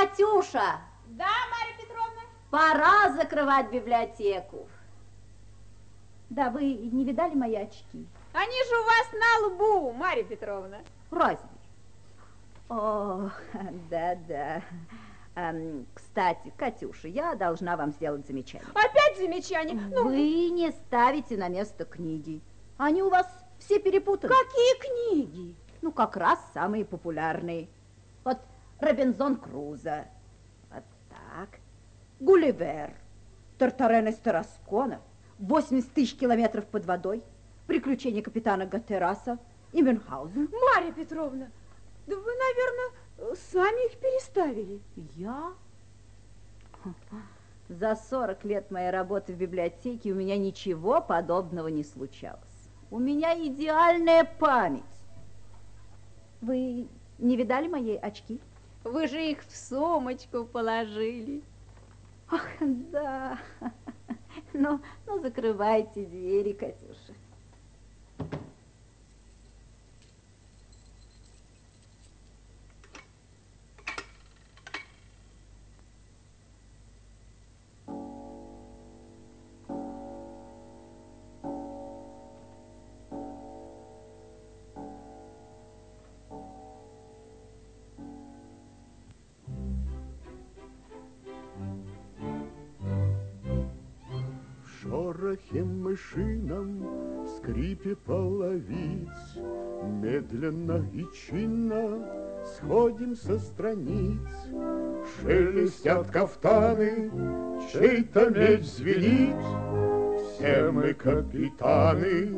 Катюша! Да, Марья Петровна? Пора закрывать библиотеку. Да, вы не видали мои очки? Они же у вас на лбу, Марья Петровна. Разве? О, да-да. Эм, кстати, Катюша, я должна вам сделать замечание. Опять замечание? Ну... Вы не ставите на место книги. Они у вас все перепутаны. Какие книги? Ну, как раз самые популярные. Робинзон Крузо. Вот так. Гулливер. Тартарен из Тараскона. 80 тысяч километров под водой. Приключения капитана Гатераса и Мюнхгаузен. Марья Петровна, да вы, наверное, сами их переставили. Я? За 40 лет моей работы в библиотеке у меня ничего подобного не случалось. У меня идеальная память. Вы не видали мои очки? Вы же их в сумочку положили. Ах, да. Ну, ну закрывайте двери, Катюша. Шорохе мышином, скрипе половиц, Медленно и чинно сходим со страниц. Шелестят кафтаны, чей-то меч звенит, Все мы капитаны,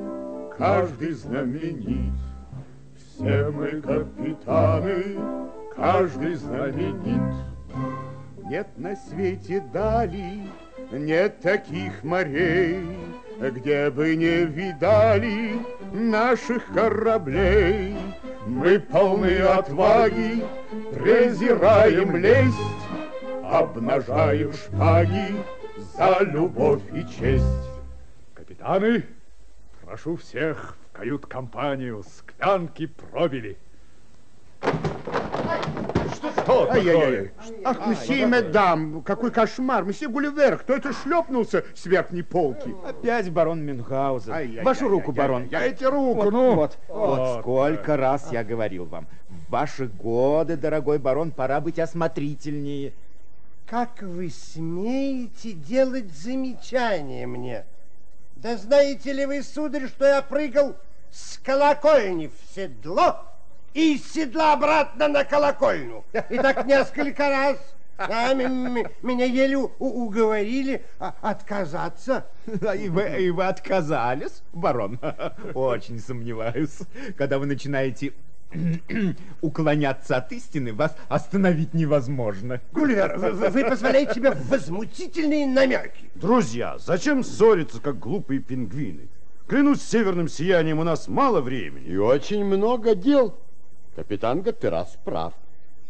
каждый знаменит. Все мы капитаны, каждый знаменит. Нет на свете дали, нет таких морей, где бы не видали наших кораблей. Мы полны отваги, презираем лесть, обнажаем шпаги за любовь и честь. Капитаны, прошу всех в кают-компанию, склянки пробили. Что Ай-яй-яй. Ах, месье Медам, какой кошмар. Месье Гулливер, кто это шлепнулся с верхней полки? Опять барон Мюнхгаузен. Вашу руку, барон. Дайте руку, вот, ну. Вот, вот, вот сколько раз я говорил вам. В ваши годы, дорогой барон, пора быть осмотрительнее. Как вы смеете делать замечания мне? Да знаете ли вы, сударь, что я прыгал с колокольни в седло и из седла обратно на колокольню. И так несколько раз. А, меня еле уговорили отказаться. И вы, и вы отказались, барон? Очень сомневаюсь. Когда вы начинаете уклоняться от истины, вас остановить невозможно. Гулливер, вы, вы позволяете себе возмутительные намеки. Друзья, зачем ссориться, как глупые пингвины? Клянусь северным сиянием, у нас мало времени. И очень много дел. Капитан Гатерас прав.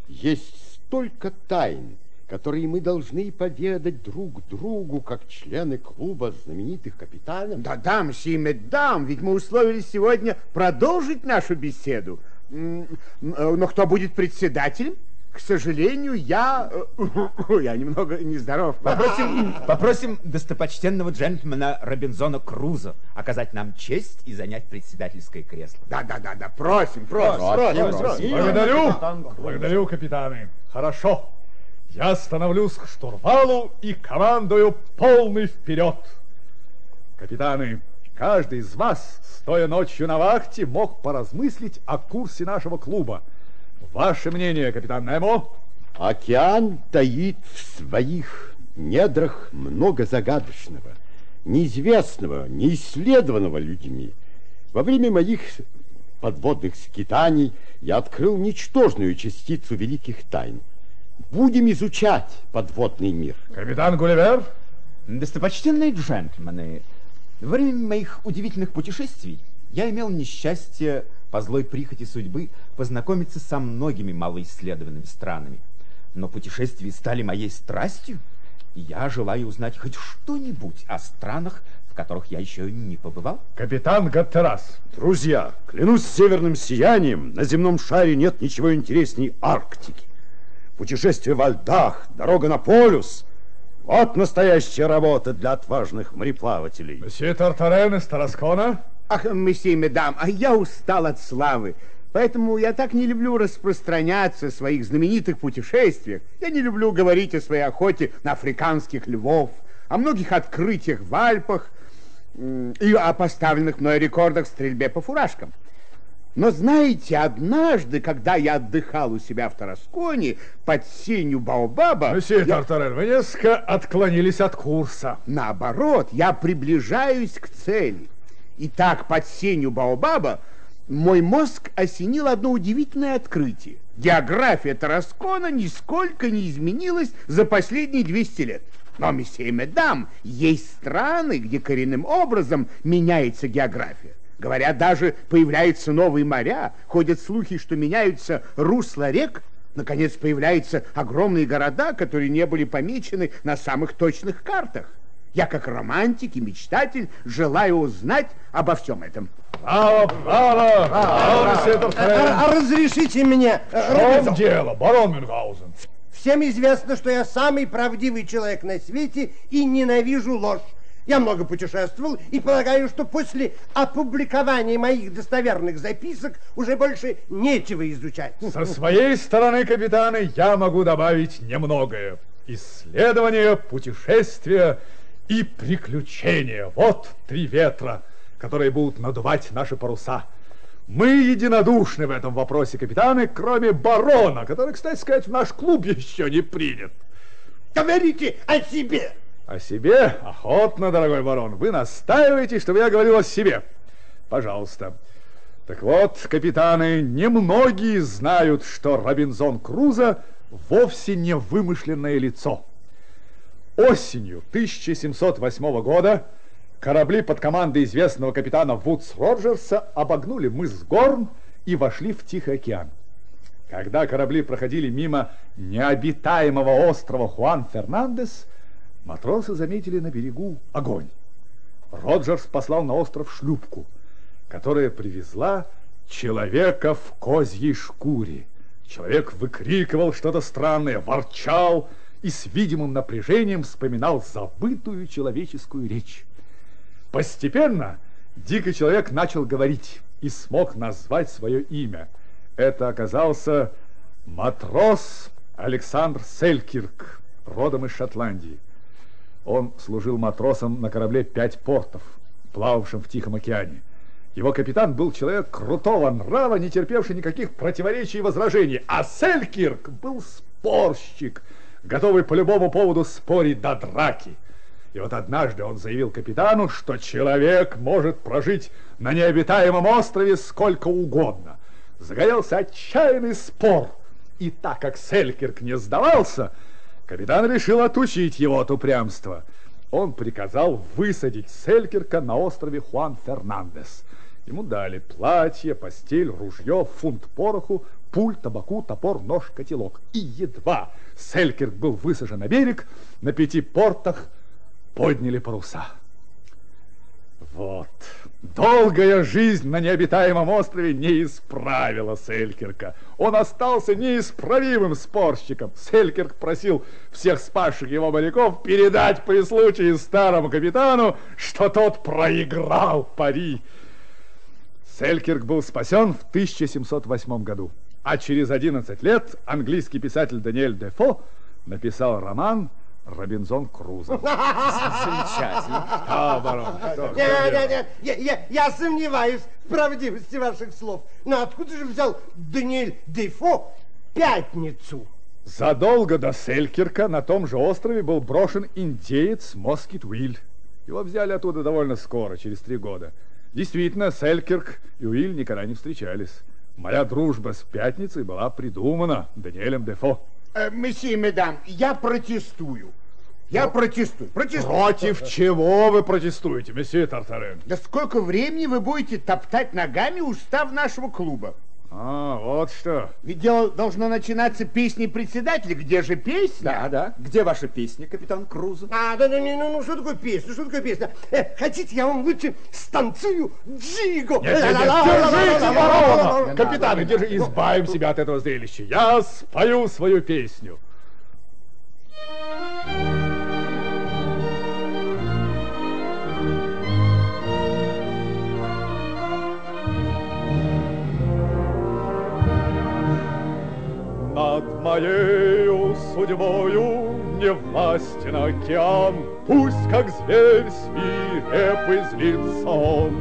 Есть столько тайн, которые мы должны поведать друг другу, как члены клуба знаменитых капитанов. Да-да, мсье Меддам, ведь мы условились сегодня продолжить нашу беседу. Но кто будет председателем? К сожалению, я... Я немного нездоров. Попросим, попросим достопочтенного джентльмена Робинзона Круза оказать нам честь и занять председательское кресло. Да, да, да, да, просим, просим, просим. просим, просим. Благодарю, благодарю, капитаны. Хорошо. Я становлюсь к штурвалу и командую полный вперед. Капитаны, каждый из вас, стоя ночью на вахте, мог поразмыслить о курсе нашего клуба. Ваше мнение, капитан Немо? Океан таит в своих недрах много загадочного, неизвестного, неисследованного людьми. Во время моих подводных скитаний я открыл ничтожную частицу великих тайн. Будем изучать подводный мир. Капитан Гулливер? Достопочтенные джентльмены, во время моих удивительных путешествий я имел несчастье по злой прихоти судьбы познакомиться со многими малоисследованными странами. Но путешествия стали моей страстью, и я желаю узнать хоть что-нибудь о странах, в которых я еще не побывал. Капитан Гаттерас. Друзья, клянусь северным сиянием, на земном шаре нет ничего интересней Арктики. путешествие во льдах, дорога на полюс. Вот настоящая работа для отважных мореплавателей. Месье Тартарен из Тараскона? Ах, месье медам, а я устал от славы. Поэтому я так не люблю распространяться о своих знаменитых путешествиях. Я не люблю говорить о своей охоте на африканских львов, о многих открытиях в Альпах и о поставленных мной рекордах в стрельбе по фуражкам. Но знаете, однажды, когда я отдыхал у себя в Тарасконе под сенью Баобаба... Месье я... Тартарен, вы несколько отклонились от курса. Наоборот, я приближаюсь к цели. Итак, под сенью Баобаба мой мозг осенил одно удивительное открытие. География Тараскона нисколько не изменилась за последние 200 лет. Но, месье и медам, есть страны, где коренным образом меняется география. Говорят, даже появляются новые моря, ходят слухи, что меняются русла рек, наконец появляются огромные города, которые не были помечены на самых точных картах. Я, как романтик и мечтатель, желаю узнать обо всем этом. Браво, браво, браво, месье Тартарен. А, а разрешите мне... В чем дело, барон Мюнхгаузен? Всем известно, что я самый правдивый человек на свете и ненавижу ложь. Я много путешествовал и полагаю, что после опубликования моих достоверных записок уже больше нечего изучать. Со своей стороны, капитаны, я могу добавить немногое. Исследование, путешествия и приключения. Вот три ветра, которые будут надувать наши паруса. Мы единодушны в этом вопросе, капитаны, кроме барона, который, кстати сказать, в наш клуб еще не принят. Говорите о себе. О себе? Охотно, дорогой барон. Вы настаиваете, чтобы я говорил о себе. Пожалуйста. Так вот, капитаны, немногие знают, что Робинзон Крузо вовсе не вымышленное лицо. Осенью 1708 года корабли под командой известного капитана Вудс Роджерса обогнули мыс Горн и вошли в Тихий океан. Когда корабли проходили мимо необитаемого острова Хуан Фернандес, матросы заметили на берегу огонь. Роджерс послал на остров шлюпку, которая привезла человека в козьей шкуре. Человек выкрикивал что-то странное, ворчал, и с видимым напряжением вспоминал забытую человеческую речь. Постепенно дикий человек начал говорить и смог назвать свое имя. Это оказался матрос Александр Селькирк, родом из Шотландии. Он служил матросом на корабле «Пять портов», плававшем в Тихом океане. Его капитан был человек крутого нрава, не терпевший никаких противоречий и возражений, а Селькирк был спорщик – готовый по любому поводу спорить до драки. И вот однажды он заявил капитану, что человек может прожить на необитаемом острове сколько угодно. Загорелся отчаянный спор. И так как Селькирк не сдавался, капитан решил отучить его от упрямства. Он приказал высадить Селькирка на острове Хуан Фернандес. Ему дали платье, постель, ружье, фунт пороху, пуль, табаку, топор, нож, котелок. И едва Селькерк был высажен на берег, на пяти портах подняли паруса. Вот. Долгая жизнь на необитаемом острове не исправила Селькерка. Он остался неисправимым спорщиком. Селькерк просил всех спасших его моряков передать при случае старому капитану, что тот проиграл пари. Селькерк был спасен в 1708 году. А через 11 лет английский писатель Даниэль Дефо написал роман Робинзон Крузо. Замечательно. А, барон, Нет, нет, нет, я, я, я сомневаюсь в правдивости ваших слов. Но откуда же взял Даниэль Дефо пятницу? Задолго до Селькирка на том же острове был брошен индеец Москит Уиль. Его взяли оттуда довольно скоро, через три года. Действительно, Селькирк и Уиль никогда не встречались. Моя дружба с Пятницей была придумана Даниэлем Дефо. Э, месье, медам, я протестую. Я протестую. Протестую. Против чего вы протестуете, месье Тартарен? Да сколько времени вы будете топтать ногами устав нашего клуба? А, вот что. Ведь дело должно начинаться песней председателя. Где же песня? Да, да. Где ваша песня, капитан Крузо? А, да, да, не, ну, ну, что такое песня, что такое песня? Э, хотите, я вам лучше станцую джиго? Нет, нет, нет, держите ворона! Капитаны, держи, избавим себя от этого зрелища. Я спою свою песню. Над моею судьбою не властен океан, Пусть как зверь свирепый злится он.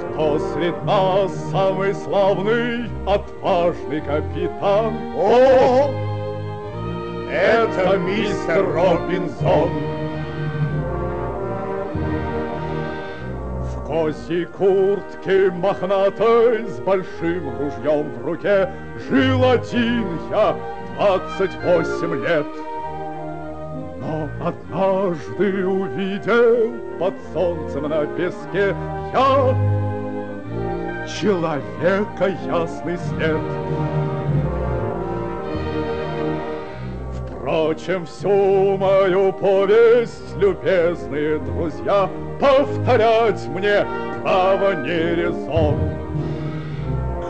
Кто сред нас самый славный, отважный капитан? О, это мистер Робинсон. Козьей куртке мохнатой с большим ружьем в руке Жил один я двадцать восемь лет. Но однажды увидел под солнцем на песке я человека ясный след. Впрочем, всю мою повесть, любезные друзья, Повторять мне право не резон.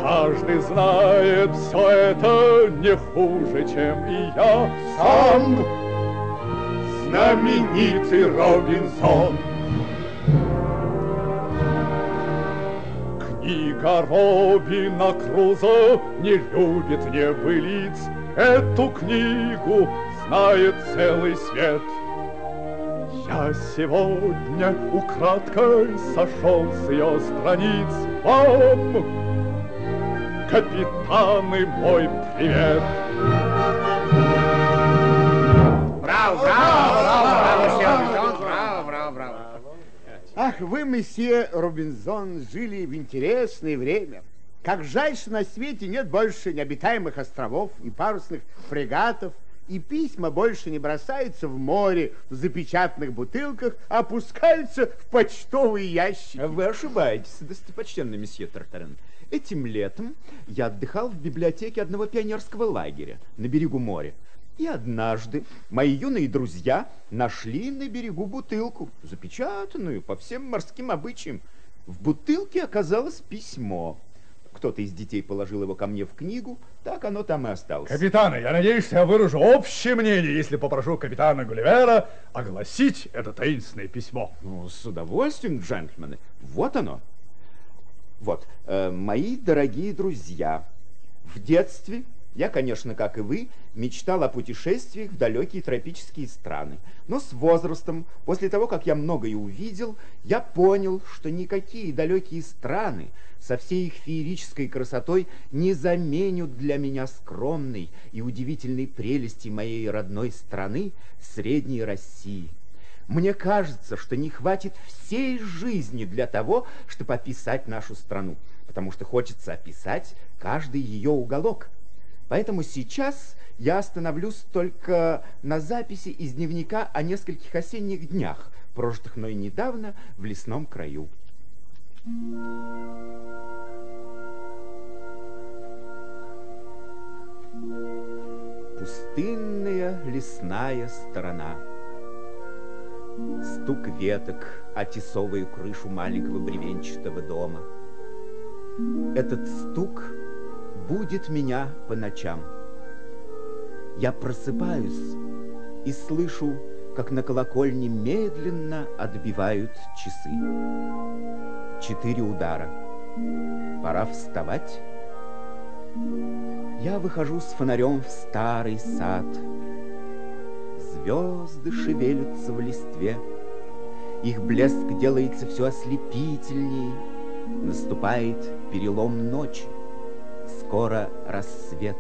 Каждый знает все это не хуже, чем и я сам, знаменитый Робинсон. Книга Робина Крузо не любит небылиц, Эту книгу знает целый свет. Я сегодня украдкой сошел с ее страниц Вам, капитаны, мой привет. Браво, браво, браво, браво, браво, браво, браво. Ах, вы, месье Робинзон, жили в интересное время. Как жаль, что на свете нет больше необитаемых островов и парусных фрегатов, и письма больше не бросаются в море в запечатанных бутылках, а опускаются в почтовые ящики. Вы ошибаетесь, достопочтенный месье Тартарен. Этим летом я отдыхал в библиотеке одного пионерского лагеря на берегу моря. И однажды мои юные друзья нашли на берегу бутылку, запечатанную по всем морским обычаям. В бутылке оказалось письмо. Кто-то из детей положил его ко мне в книгу, так оно там и осталось. Капитаны, я надеюсь, что я выражу общее мнение, если попрошу капитана Гулливера огласить это таинственное письмо. Ну, с удовольствием, джентльмены. Вот оно. Вот, э, мои дорогие друзья, в детстве я, конечно, как и вы, мечтал о путешествиях в далекие тропические страны. Но с возрастом, после того, как я многое увидел, я понял, что никакие далекие страны со всей их феерической красотой не заменят для меня скромной и удивительной прелести моей родной страны, Средней России. Мне кажется, что не хватит всей жизни для того, чтобы описать нашу страну, потому что хочется описать каждый ее уголок – Поэтому сейчас я остановлюсь только на записи из дневника о нескольких осенних днях, прожитых мной недавно в лесном краю. Пустынная лесная сторона. Стук веток о тесовую крышу маленького бревенчатого дома. Этот стук будет меня по ночам. Я просыпаюсь и слышу, как на колокольне медленно отбивают часы. Четыре удара. Пора вставать. Я выхожу с фонарем в старый сад. Звезды шевелятся в листве. Их блеск делается все ослепительнее. Наступает перелом ночи скоро рассвет.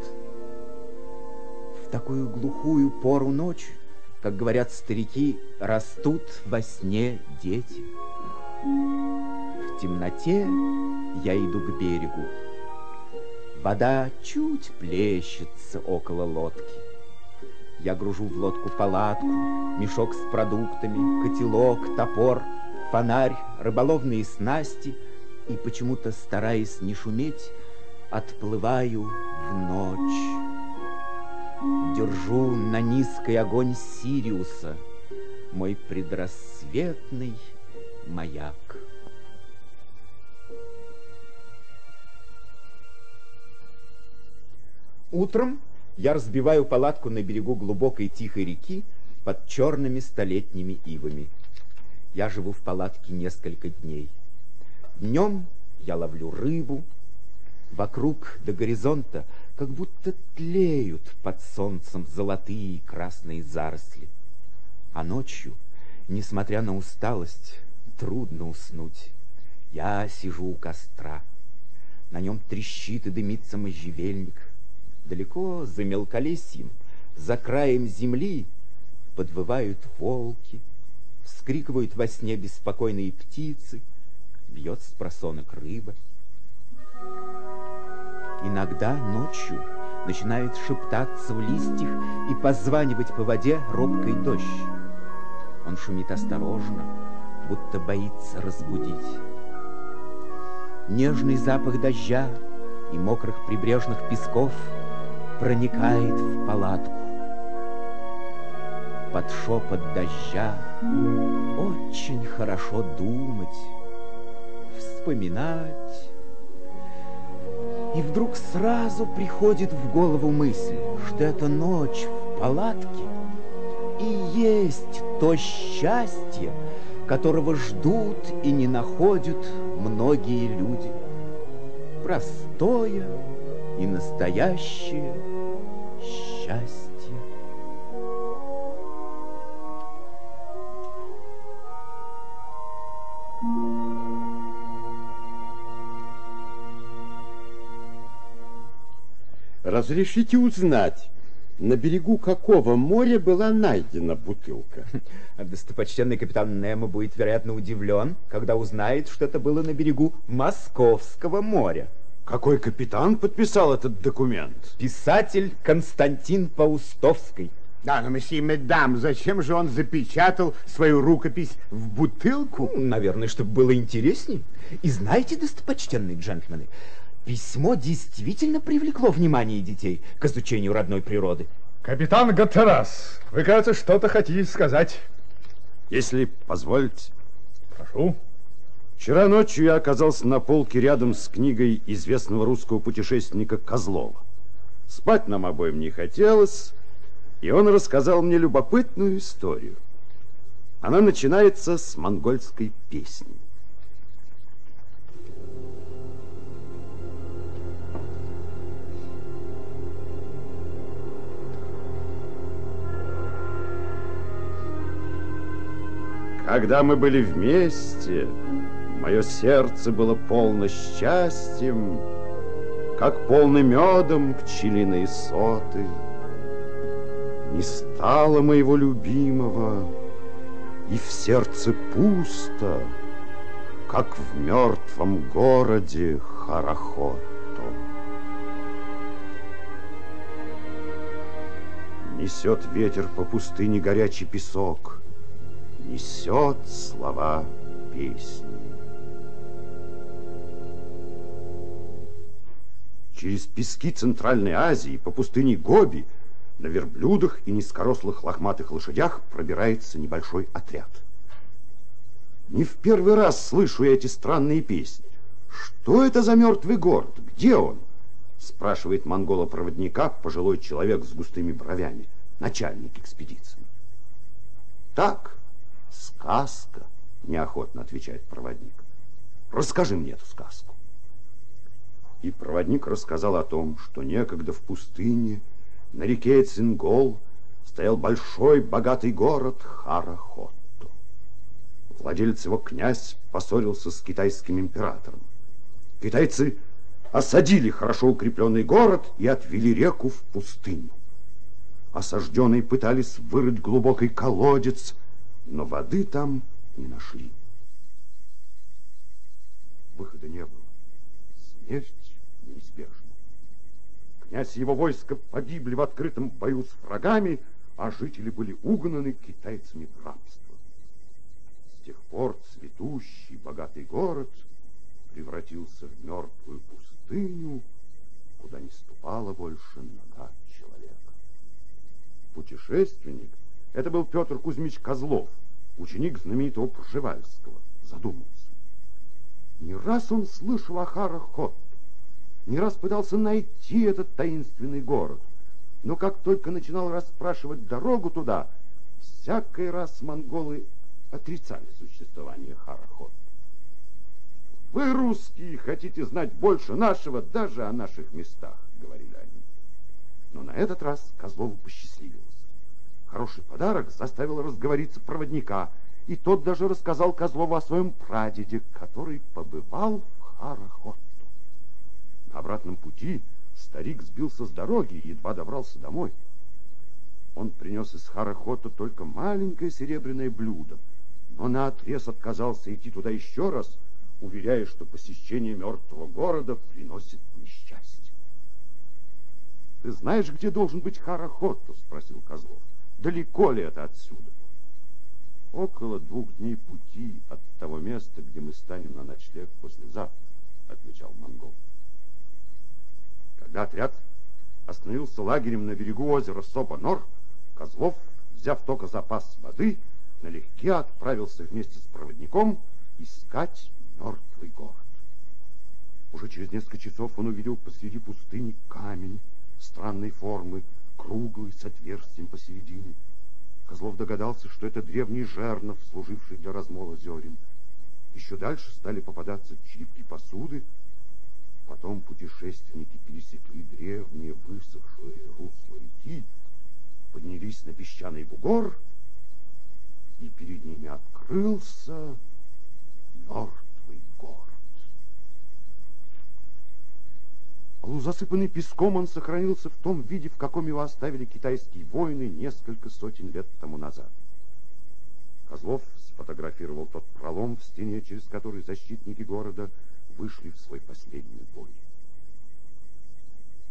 В такую глухую пору ночи, как говорят старики, растут во сне дети. В темноте я иду к берегу. Вода чуть плещется около лодки. Я гружу в лодку палатку, мешок с продуктами, котелок, топор, фонарь, рыболовные снасти и, почему-то стараясь не шуметь, отплываю в ночь. Держу на низкий огонь Сириуса мой предрассветный маяк. Утром я разбиваю палатку на берегу глубокой тихой реки под черными столетними ивами. Я живу в палатке несколько дней. Днем я ловлю рыбу. Вокруг до горизонта как будто тлеют под солнцем золотые и красные заросли. А ночью, несмотря на усталость, трудно уснуть. Я сижу у костра. На нем трещит и дымится можжевельник. Далеко за мелколесьем, за краем земли подвывают волки, вскрикивают во сне беспокойные птицы, бьет с просонок рыба. Иногда ночью начинает шептаться в листьях и позванивать по воде робкой дождь. Он шумит осторожно, будто боится разбудить. Нежный запах дождя и мокрых прибрежных песков проникает в палатку. Под шепот дождя очень хорошо думать, вспоминать. И вдруг сразу приходит в голову мысль, что эта ночь в палатке и есть то счастье, которого ждут и не находят многие люди. Простое и настоящее счастье. Разрешите узнать, на берегу какого моря была найдена бутылка? Достопочтенный капитан Немо будет, вероятно, удивлен, когда узнает, что это было на берегу Московского моря. Какой капитан подписал этот документ? Писатель Константин Паустовский. Да, но, месье Медам, зачем же он запечатал свою рукопись в бутылку? Ну, наверное, чтобы было интереснее. И знаете, достопочтенные джентльмены, Письмо действительно привлекло внимание детей к изучению родной природы. Капитан Гаттерас, вы, кажется, что-то хотите сказать. Если позволите. Прошу. Вчера ночью я оказался на полке рядом с книгой известного русского путешественника Козлова. Спать нам обоим не хотелось, и он рассказал мне любопытную историю. Она начинается с монгольской песни. Когда мы были вместе, мое сердце было полно счастьем, как полный медом пчелиные соты. Не стало моего любимого, и в сердце пусто, как в мертвом городе Харахото. Несет ветер по пустыне горячий песок — несет слова песни. Через пески Центральной Азии по пустыне Гоби на верблюдах и низкорослых лохматых лошадях пробирается небольшой отряд. Не в первый раз слышу я эти странные песни. Что это за мертвый город? Где он? Спрашивает монгола-проводника пожилой человек с густыми бровями, начальник экспедиции. Так, Сказка, неохотно отвечает проводник. Расскажи мне эту сказку. И проводник рассказал о том, что некогда в пустыне на реке Цингол стоял большой богатый город Харахотто. Владелец его князь поссорился с китайским императором. Китайцы осадили хорошо укрепленный город и отвели реку в пустыню. Осажденные пытались вырыть глубокий колодец, но воды там не нашли. Выхода не было. Смерть неизбежна. Князь и его войско погибли в открытом бою с врагами, а жители были угнаны китайцами в рабство. С тех пор цветущий богатый город превратился в мертвую пустыню не ступала больше нога человека. Путешественник — это был Петр Кузьмич Козлов, ученик знаменитого Пржевальского, задумался. Не раз он слышал о Харахот, не раз пытался найти этот таинственный город, но как только начинал расспрашивать дорогу туда, всякий раз монголы отрицали существование Харахот. Вы, русские, хотите знать больше нашего даже о наших местах, говорили они. Но на этот раз Козлову посчастливилось. Хороший подарок заставил разговориться проводника, и тот даже рассказал Козлову о своем прадеде, который побывал в Харахотту. На обратном пути старик сбился с дороги и едва добрался домой. Он принес из Харахота только маленькое серебряное блюдо, но наотрез отказался идти туда еще раз — уверяя, что посещение мертвого города приносит несчастье. «Ты знаешь, где должен быть Харахотту?» — спросил Козлов. «Далеко ли это отсюда?» «Около двух дней пути от того места, где мы станем на ночлег послезавтра», — отвечал монгол. Когда отряд остановился лагерем на берегу озера Соба-Нор, Козлов, взяв только запас воды, налегке отправился вместе с проводником искать мертвый город. Уже через несколько часов он увидел посреди пустыни камень странной формы, круглый, с отверстием посередине. Козлов догадался, что это древний жернов, служивший для размола зерен. Еще дальше стали попадаться черепки посуды. Потом путешественники пересекли древние высохшие русла реки, поднялись на песчаный бугор, и перед ними открылся Полузасыпанный песком он сохранился в том виде, в каком его оставили китайские воины несколько сотен лет тому назад. Козлов сфотографировал тот пролом в стене, через который защитники города вышли в свой последний бой.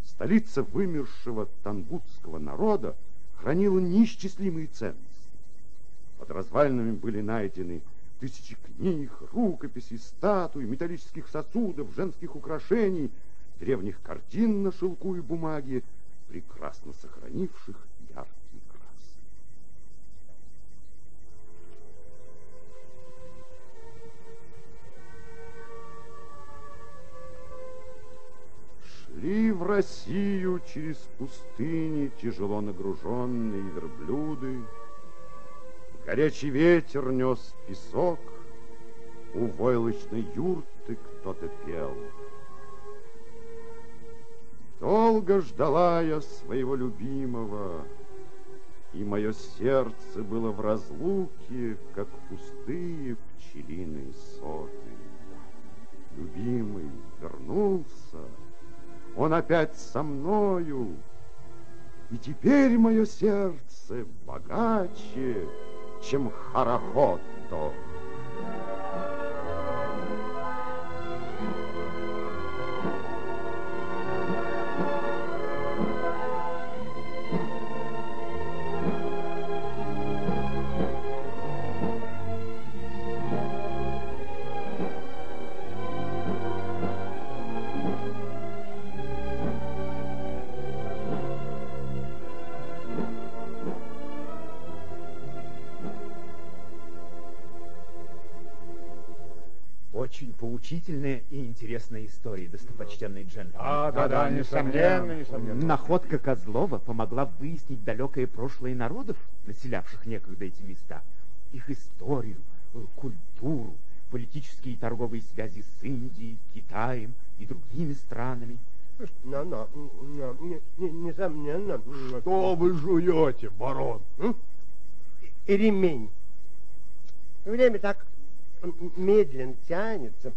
Столица вымершего тангутского народа хранила неисчислимые ценности. Под развалинами были найдены тысячи книг, рукописей, статуй, металлических сосудов, женских украшений — древних картин на шелку и бумаге, прекрасно сохранивших яркие краски. Шли в Россию через пустыни тяжело нагруженные верблюды, Горячий ветер нес песок, У войлочной юрты кто-то пел — Долго ждала я своего любимого, И мое сердце было в разлуке, Как пустые пчелиные соты. Любимый вернулся, он опять со мною, И теперь мое сердце богаче, чем Харахотто. Джентльмен. Да, да, да, несомненно, несомненно. Находка Козлова помогла выяснить далекое прошлое народов, населявших некогда эти места, их историю, культуру, политические и торговые связи с Индией, Китаем и другими странами. Но, но, но, несомненно. Что вы жуете, барон? Ремень. Время так медленно тянется.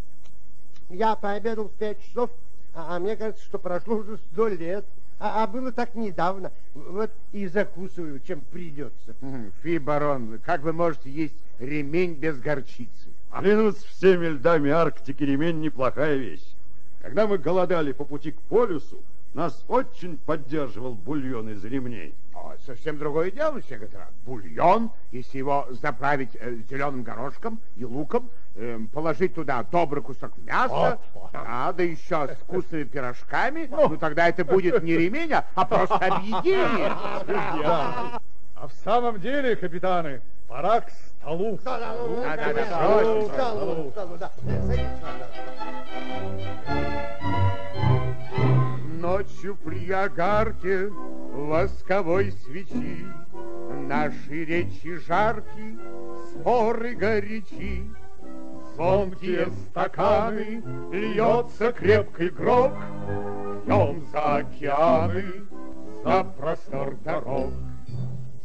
Я пообедал в пять часов, а, а мне кажется, что прошло уже сто лет. А, а было так недавно. Вот и закусываю, чем придется. Фи, барон, как вы можете есть ремень без горчицы? Клянусь всеми льдами Арктики, ремень неплохая вещь. Когда мы голодали по пути к полюсу, нас очень поддерживал бульон из ремней. О, совсем другое дело, секретарь. Бульон, если его заправить э, зеленым горошком и луком, эм, положить туда добрый кусок мяса, Вот, а, да еще с вкусными пирожками, ну, тогда это будет не ремень, а- а просто объедение. Да. А в самом деле, капитаны, пора к столу. Да, да, ну, Да, ну, столу, да. Ночью при огарке восковой свечи Наши речи жарки, споры горячи. Звонкие стаканы, льется крепкий грок, Пьем за океаны, за простор дорог.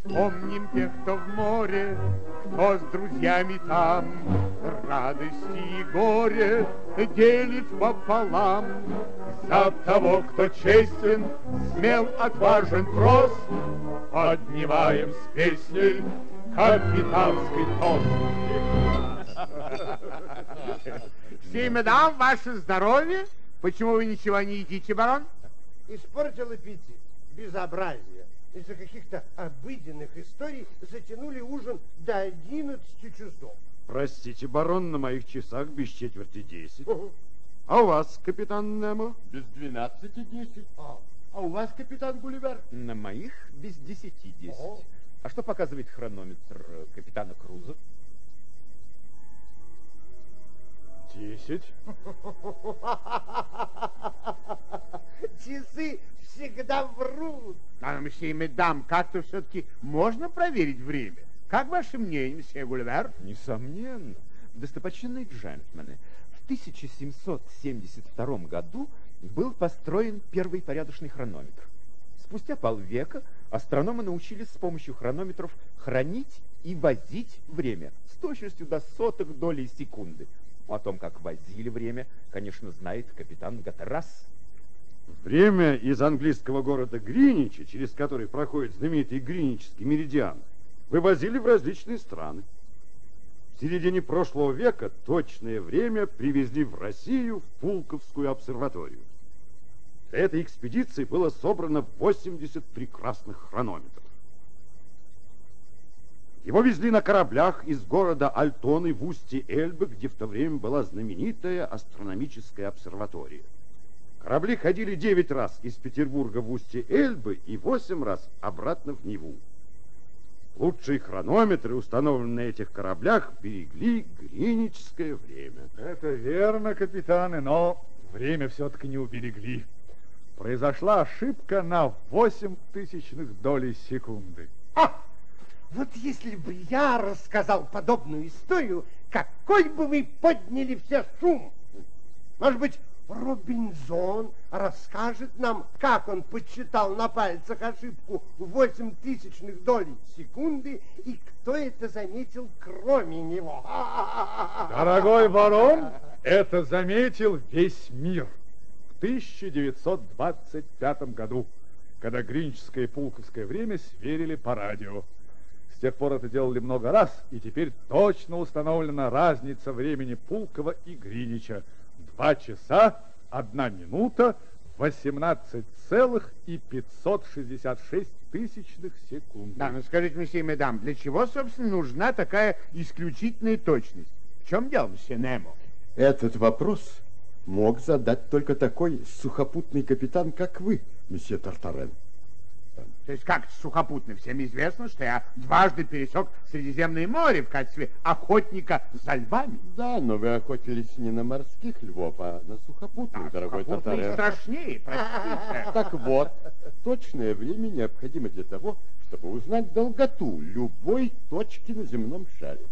Помним тех, кто в море, кто с друзьями там, Радости и горе делит пополам. За того, кто честен, смел, отважен, прост, Поднимаем с песней капитанский тост. Всем дам ваше здоровье. Почему вы ничего не едите, барон? Испортил аппетит. Безобразие. Из-за каких-то обыденных историй затянули ужин до 11 часов. Простите, барон, на моих часах без четверти десять. А у вас, капитан Немо? Без двенадцати десять. А, А у вас, капитан Гулливер? На моих без десяти десять. Ого. А что показывает хронометр э, капитана Круза? Десять. Часы всегда врут. А, мсье Медам, как-то все-таки можно проверить время? Как ваше мнение, мсье Гульвер? Несомненно. Достопочтенные джентльмены, в 1772 году был построен первый порядочный хронометр. Спустя полвека астрономы научились с помощью хронометров хранить и возить время с точностью до сотых долей секунды. О том, как возили время, конечно, знает капитан Гатерас. Время из английского города Гринича, через который проходит знаменитый Гриничский меридиан, вывозили в различные страны. В середине прошлого века точное время привезли в Россию в Пулковскую обсерваторию. Для этой экспедиции было собрано 80 прекрасных хронометров. Его везли на кораблях из города Альтоны в устье Эльбы, где в то время была знаменитая астрономическая обсерватория. Корабли ходили 9 раз из Петербурга в устье Эльбы и 8 раз обратно в Неву. Лучшие хронометры, установленные на этих кораблях, берегли гриническое время. Это верно, капитаны, но время все-таки не уберегли. Произошла ошибка на 8 тысячных долей секунды. А, вот если бы я рассказал подобную историю, какой бы вы подняли все шум? Может быть, Робинзон расскажет нам, как он подсчитал на пальцах ошибку в 8 тысячных долей секунды и кто это заметил, кроме него. Дорогой барон, это заметил весь мир в 1925 году, когда гринческое и пулковское время сверили по радио. С тех пор это делали много раз, и теперь точно установлена разница времени Пулкова и Гринича. Два часа, одна минута, 18,566 тысячных секунд. Да, ну скажите, месье Медам, для чего, собственно, нужна такая исключительная точность? В чем дело, месье Немо? Этот вопрос мог задать только такой сухопутный капитан, как вы, месье Тартарен. То есть как сухопутный? Всем известно, что я дважды пересек Средиземное море в качестве охотника за львами. Да, но вы охотились не на морских львов, а на сухопутных, А, дорогой сухопутные Тартарен. страшнее, простите. Так вот, точное время необходимо для того, чтобы узнать долготу любой точки на земном шаре.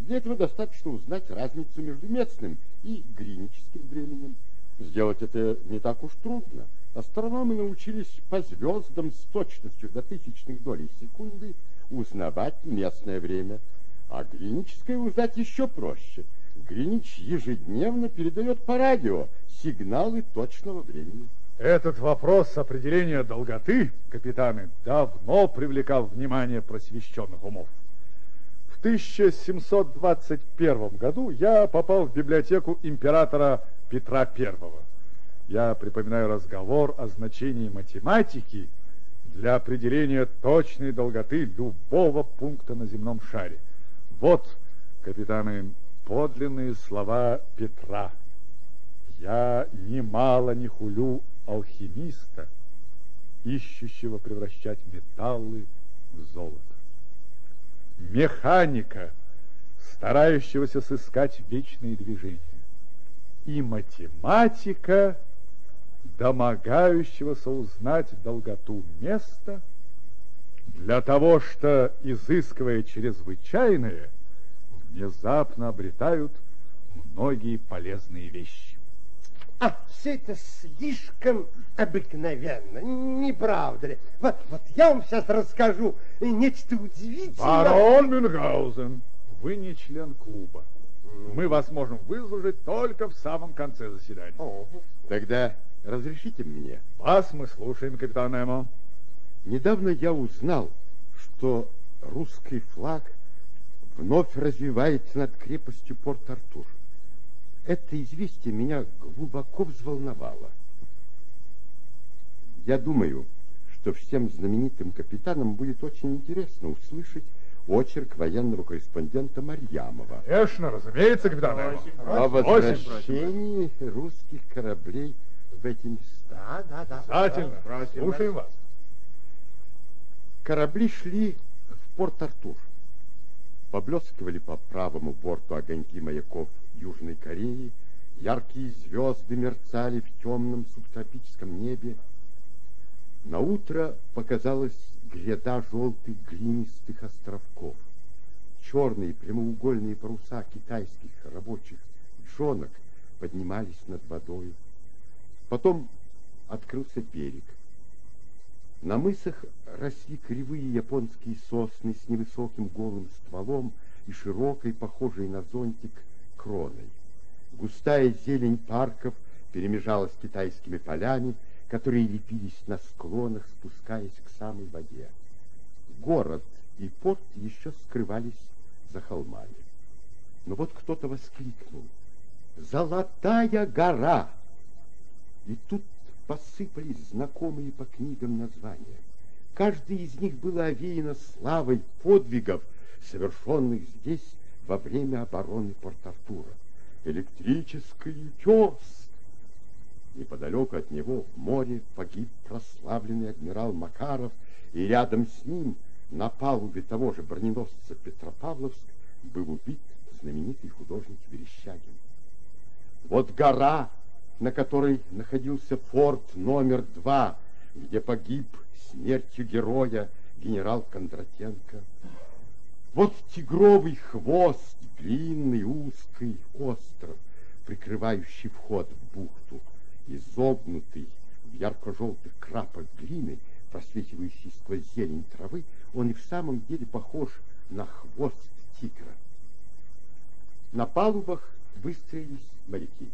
Для этого достаточно узнать разницу между местным и гриническим временем. Сделать это не так уж трудно. Астрономы научились по звездам с точностью до тысячных долей секунды узнавать местное время, а гриническое узнать еще проще. Гринич ежедневно передает по радио сигналы точного времени. Этот вопрос определения долготы, капитаны, давно привлекал внимание просвещенных умов. В 1721 году я попал в библиотеку императора Петра I. Я припоминаю разговор о значении математики для определения точной долготы любого пункта на земном шаре. Вот, капитаны, подлинные слова Петра. Я немало не хулю алхимиста, ищущего превращать металлы в золото. Механика, старающегося сыскать вечные движения. И математика, домогающегося узнать долготу места, для того, что, изыскивая чрезвычайное, внезапно обретают многие полезные вещи. А, все это слишком обыкновенно, не правда ли? Вот, вот я вам сейчас расскажу нечто удивительное. Барон Мюнхгаузен, вы не член клуба. Мы вас можем выслушать только в самом конце заседания. Тогда разрешите мне? Вас мы слушаем, капитан Эмо. Недавно я узнал, что русский флаг вновь развивается над крепостью Порт-Артур. Это известие меня глубоко взволновало. Я думаю, что всем знаменитым капитанам будет очень интересно услышать очерк военного корреспондента Марьямова. Конечно, разумеется, капитан Эмо. О возвращении русских кораблей в эти места. Да, да, да. Обязательно. Слушаем вас. Корабли шли в Порт-Артур. Поблескивали по правому борту огоньки маяков Южной Кореи, яркие звезды мерцали в темном субтропическом небе. На утро показалась гряда желтых глинистых островков. Черные прямоугольные паруса китайских рабочих джонок поднимались над водой. Потом открылся берег. На мысах росли кривые японские сосны с невысоким голым стволом и широкой, похожей на зонтик, кроной. Густая зелень парков перемежалась китайскими полями, которые лепились на склонах, спускаясь к самой воде. Город и порт еще скрывались за холмами. Но вот кто-то воскликнул. «Золотая гора!» И тут посыпались знакомые по книгам названия. Каждый из них было овеяно славой подвигов, совершенных здесь во время обороны Порт-Артура. Электрический утес! Неподалеку от него в море погиб прославленный адмирал Макаров, и рядом с ним на палубе того же броненосца Петропавловск был убит знаменитый художник Верещагин. Вот гора на которой находился форт номер два, где погиб смертью героя генерал Кондратенко. Вот тигровый хвост, длинный, узкий остров, прикрывающий вход в бухту, изогнутый в ярко-желтых крапах глины, просвечивающий сквозь зелень травы, он и в самом деле похож на хвост тигра. На палубах выстроились моряки.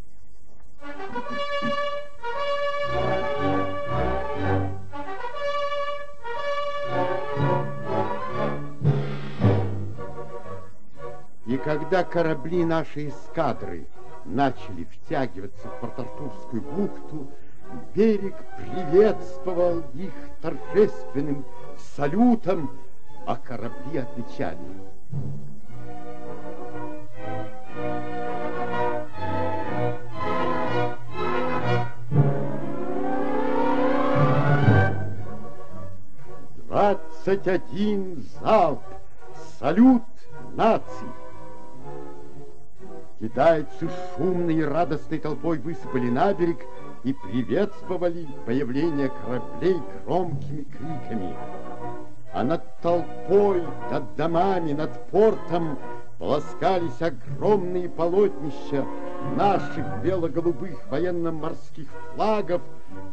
И когда корабли нашей эскадры начали втягиваться в Порт-Артурскую бухту, берег приветствовал их торжественным салютом, а корабли отвечали. Двадцать один залп! Салют наций! Китайцы шумной и радостной толпой высыпали на берег и приветствовали появление кораблей громкими криками. А над толпой, над домами, над портом полоскались огромные полотнища наших бело-голубых военно-морских флагов,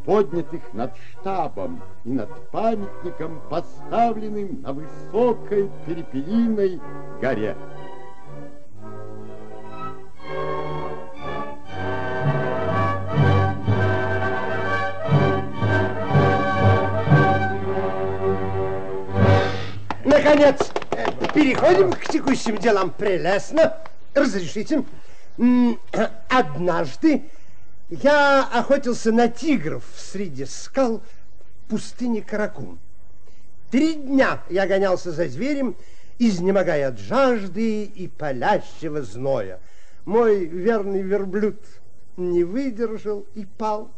поднятых над штабом и над памятником, поставленным на высокой перепелиной горе. Наконец, переходим к текущим делам прелестно. Разрешите. Однажды я охотился на тигров среди скал пустыни Каракум. Три дня я гонялся за зверем, изнемогая от жажды и палящего зноя. мой верный верблюд не выдержал и пал.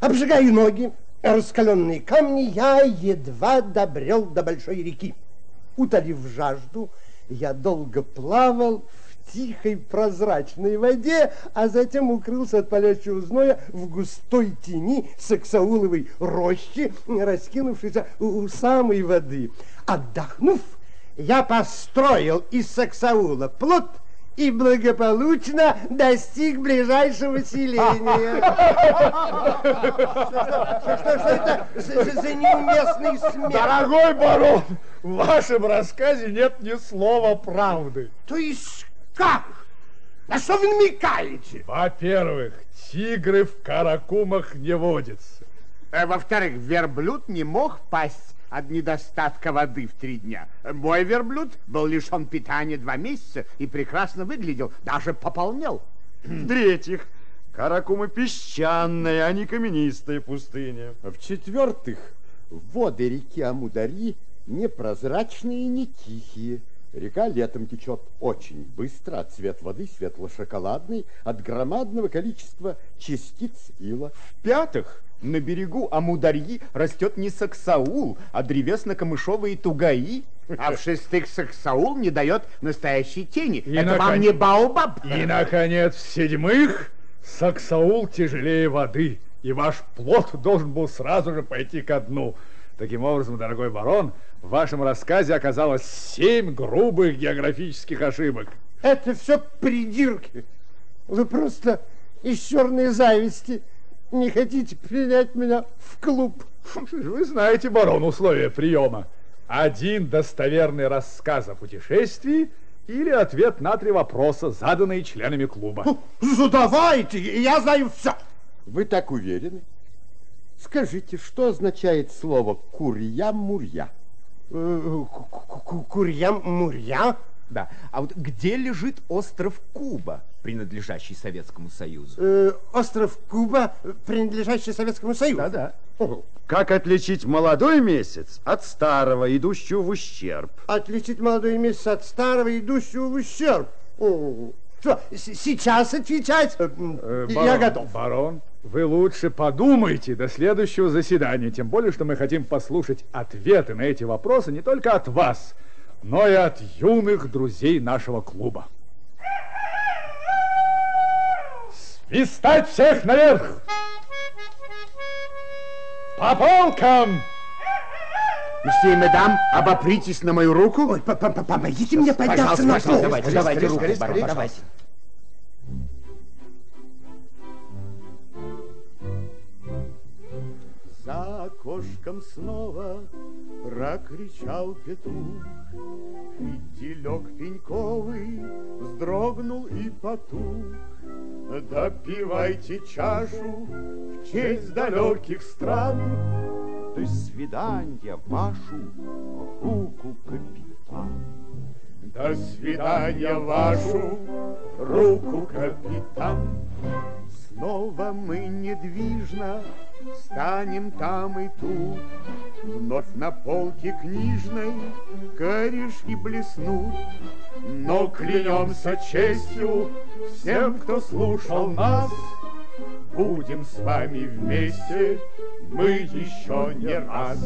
Обжигая ноги, раскаленные камни, я едва добрел до большой реки. Утолив жажду, я долго плавал в тихой прозрачной воде, а затем укрылся от палящего зноя в густой тени саксауловой рощи, раскинувшейся у самой воды. Отдохнув, я построил из саксаула плод и благополучно достиг ближайшего селения. Что, что это за, за неуместный смех? Дорогой барон, в вашем рассказе нет ни слова правды. То есть как? На что вы намекаете? Во-первых, тигры в каракумах не водятся. А Во-вторых, верблюд не мог пасть от недостатка воды в три дня. Мой верблюд был лишен питания два месяца и прекрасно выглядел, даже пополнел. В-третьих, Каракумы песчаная, а не каменистая пустыня. В-четвертых, воды реки Амудари непрозрачные и не тихие. Река летом течет очень быстро, а цвет воды светло-шоколадный от громадного количества частиц ила. В-пятых, на берегу Амударьи растет не саксаул, а древесно-камышовые тугаи. А в-шестых, Саксаул не дает настоящей тени. И Это наконец- вам не Баобаб. И, наконец, в-седьмых, Саксаул тяжелее воды, и ваш плод должен был сразу же пойти ко дну. Таким образом, дорогой барон, в вашем рассказе оказалось семь грубых географических ошибок. Это все придирки. Вы просто из черной зависти не хотите принять меня в клуб. Вы знаете, барон, условия приема. Один достоверный рассказ о путешествии или ответ на три вопроса, заданные членами клуба. Задавайте, я знаю все. Вы так уверены? Скажите, что означает слово «курья-мурья»? Э, Курья-мурья? Да. А вот где лежит остров Куба, принадлежащий Советскому Союзу? Э, Остров Куба, принадлежащий Советскому Союзу. Да-да. Как отличить молодой месяц от старого, идущего в ущерб? Отличить молодой месяц от старого, идущего в ущерб. О, Что, сейчас отвечать? Э, Э, Я барон, готов. Барон, вы лучше подумайте до следующего заседания, тем более, что мы хотим послушать ответы на эти вопросы не только от вас, но и от юных друзей нашего клуба. Свистать всех наверх! По полкам! Месье и мадам, обопритесь на мою руку. Ой, по- по- по- помогите мне подняться на стол. Давайте, давайте руку, барон, давайте. Снова прокричал петух, Фитилек пеньковый вздрогнул и потух. Допивайте чашу в честь далеких стран. До свидания вашу руку, капитан. До свидания вашу руку, капитан. Снова мы недвижно станем там и тут. Вновь на полке книжной корешки блеснут. Но клянемся честью всем, кто слушал нас, Будем с вами вместе мы еще не раз.